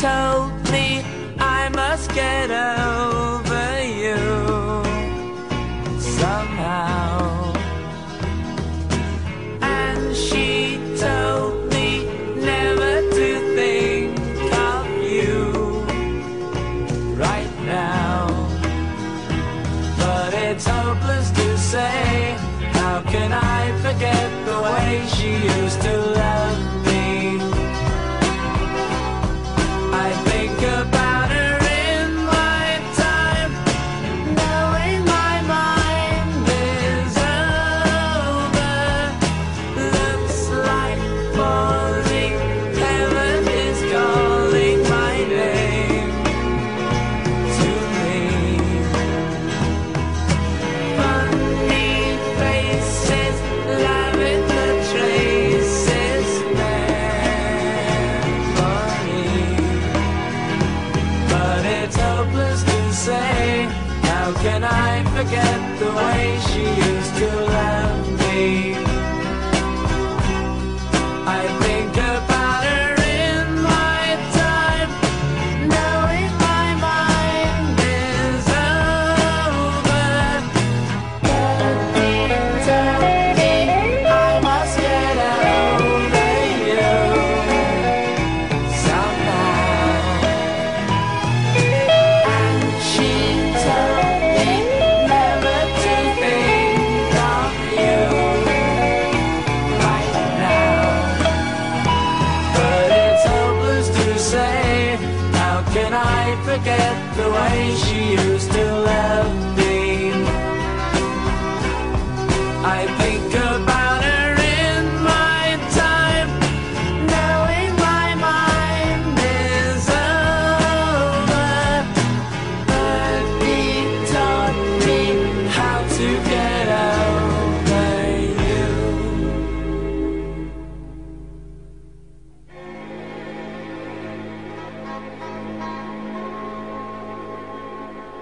told me I must get out. How can I forget the way she Can I forget the way she used to love me? I think about her in my time, knowing my mind is over. But he taught me how to get.